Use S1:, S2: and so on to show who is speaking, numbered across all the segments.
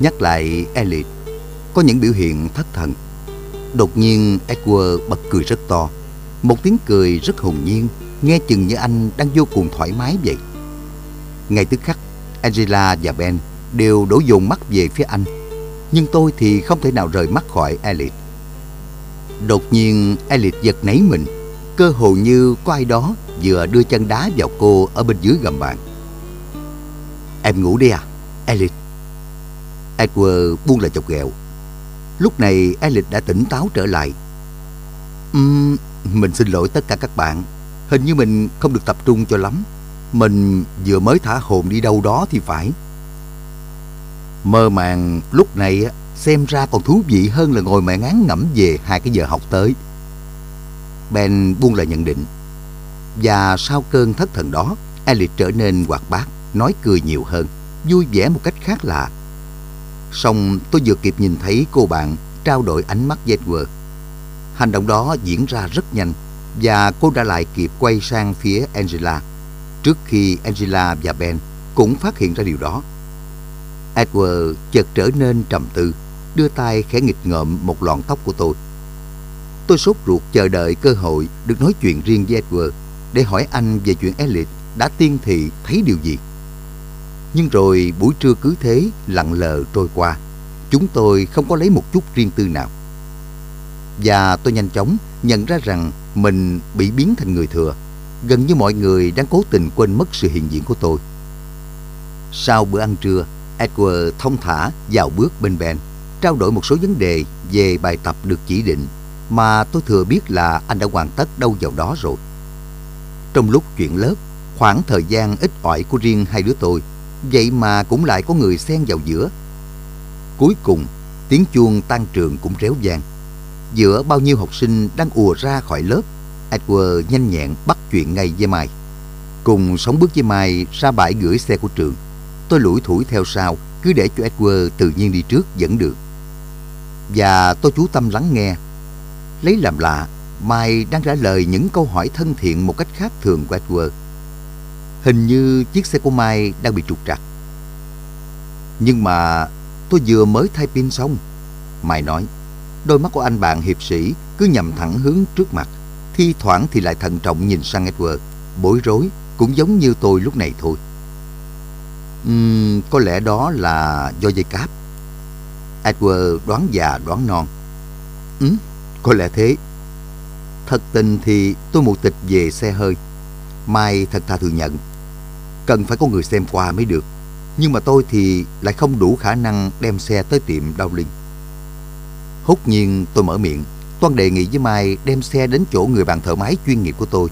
S1: Nhắc lại Elliot, có những biểu hiện thất thần. Đột nhiên Edward bật cười rất to. Một tiếng cười rất hồn nhiên, nghe chừng như anh đang vô cùng thoải mái vậy. Ngay tức khắc, Angela và Ben đều đổ dồn mắt về phía anh. Nhưng tôi thì không thể nào rời mắt khỏi Elliot. Đột nhiên Elliot giật nấy mình, cơ hồ như có ai đó vừa đưa chân đá vào cô ở bên dưới gầm bàn. Em ngủ đi à, Elliot. Edward buông lời chọc ghẹo. Lúc này Alex đã tỉnh táo trở lại. Uhm, mình xin lỗi tất cả các bạn. Hình như mình không được tập trung cho lắm. Mình vừa mới thả hồn đi đâu đó thì phải. Mơ màng lúc này xem ra còn thú vị hơn là ngồi mẹ ngán ngẫm về hai cái giờ học tới. Ben buông lời nhận định. Và sau cơn thất thần đó, Alex trở nên hoạt bát, nói cười nhiều hơn, vui vẻ một cách khác lạ. Xong tôi vừa kịp nhìn thấy cô bạn trao đổi ánh mắt với Edward. Hành động đó diễn ra rất nhanh và cô đã lại kịp quay sang phía Angela trước khi Angela và Ben cũng phát hiện ra điều đó. Edward chợt trở nên trầm tư, đưa tay khẽ nghịch ngợm một lọn tóc của tôi. Tôi sốt ruột chờ đợi cơ hội được nói chuyện riêng với Edward để hỏi anh về chuyện Elliot đã tiên thị thấy điều gì. Nhưng rồi buổi trưa cứ thế lặng lờ trôi qua. Chúng tôi không có lấy một chút riêng tư nào. Và tôi nhanh chóng nhận ra rằng mình bị biến thành người thừa. Gần như mọi người đang cố tình quên mất sự hiện diện của tôi. Sau bữa ăn trưa, Edward thông thả vào bước bên Ben, trao đổi một số vấn đề về bài tập được chỉ định mà tôi thừa biết là anh đã hoàn tất đâu vào đó rồi. Trong lúc chuyện lớp, khoảng thời gian ít ỏi của riêng hai đứa tôi, vậy mà cũng lại có người xen vào giữa. Cuối cùng, tiếng chuông tan trường cũng réo vang. Giữa bao nhiêu học sinh đang ùa ra khỏi lớp, Edward nhanh nhẹn bắt chuyện ngay với Mai. Cùng sống bước với Mai ra bãi gửi xe của trường. Tôi lủi thủi theo sau, cứ để cho Edward tự nhiên đi trước dẫn được Và tôi chú tâm lắng nghe. Lấy làm lạ, Mai đang trả lời những câu hỏi thân thiện một cách khác thường của Edward. Hình như chiếc xe của Mai đang bị trục trặc. Nhưng mà tôi vừa mới thay pin xong. Mai nói, đôi mắt của anh bạn hiệp sĩ cứ nhằm thẳng hướng trước mặt. Thi thoảng thì lại thận trọng nhìn sang Edward, bối rối, cũng giống như tôi lúc này thôi. Uhm, có lẽ đó là do dây cáp. Edward đoán già đoán non. Ừ, có lẽ thế. Thật tình thì tôi mù tịch về xe hơi. Mai thật thà thừa nhận. Cần phải có người xem qua mới được. Nhưng mà tôi thì lại không đủ khả năng đem xe tới tiệm Đao linh. Hốt nhiên tôi mở miệng. Toan đề nghị với Mai đem xe đến chỗ người bạn thợ máy chuyên nghiệp của tôi.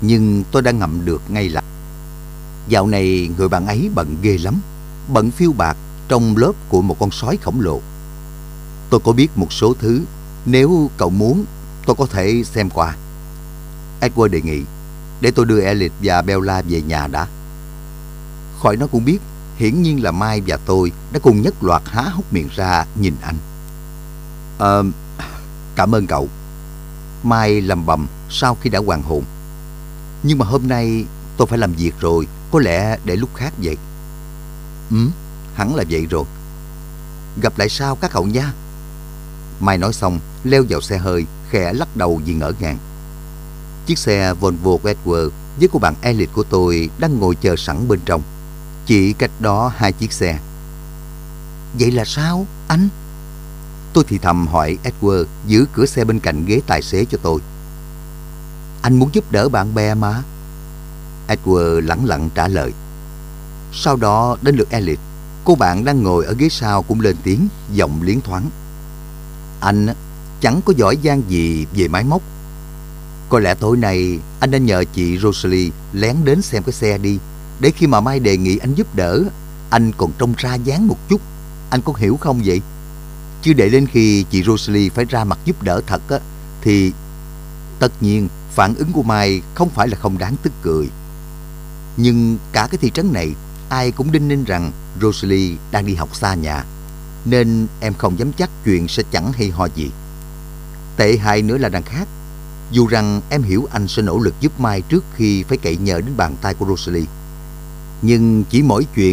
S1: Nhưng tôi đã ngậm được ngay là Dạo này người bạn ấy bận ghê lắm. Bận phiêu bạc trong lớp của một con sói khổng lồ. Tôi có biết một số thứ. Nếu cậu muốn, tôi có thể xem qua. Edward đề nghị, để tôi đưa Elliot và Bella về nhà đã. Khỏi nó cũng biết, hiển nhiên là Mai và tôi đã cùng nhất loạt há hốc miệng ra nhìn anh. Ờ, cảm ơn cậu. Mai lầm bầm sau khi đã hoàn hồn. Nhưng mà hôm nay tôi phải làm việc rồi, có lẽ để lúc khác vậy. Ừ, hẳn là vậy rồi. Gặp lại sau các cậu nha. Mai nói xong, leo vào xe hơi, khẽ lắc đầu vì ngỡ ngàng. Chiếc xe Volvo Edward với cô bạn Elliot của tôi đang ngồi chờ sẵn bên trong. Chỉ cách đó hai chiếc xe. Vậy là sao, anh? Tôi thì thầm hỏi Edward giữ cửa xe bên cạnh ghế tài xế cho tôi. Anh muốn giúp đỡ bạn bè mà. Edward lẳng lặng trả lời. Sau đó đến lượt Elliot, cô bạn đang ngồi ở ghế sau cũng lên tiếng, giọng liến thoáng. Anh chẳng có giỏi giang gì về máy móc. Có lẽ tối nay anh nên nhờ chị Rosalie lén đến xem cái xe đi, để khi mà Mai đề nghị anh giúp đỡ, anh còn trông ra dáng một chút. Anh có hiểu không vậy? Chứ để đến khi chị Rosalie phải ra mặt giúp đỡ thật á, thì tất nhiên phản ứng của Mai không phải là không đáng tức cười. Nhưng cả cái thị trấn này ai cũng đinh ninh rằng Rosalie đang đi học xa nhà, nên em không dám chắc chuyện sẽ chẳng hay ho gì. Tệ hại nữa là đằng khác. Dù rằng em hiểu anh sẽ nỗ lực giúp Mai trước khi phải cậy nhờ đến bàn tay của Rosalie. Nhưng chỉ mỗi chuyện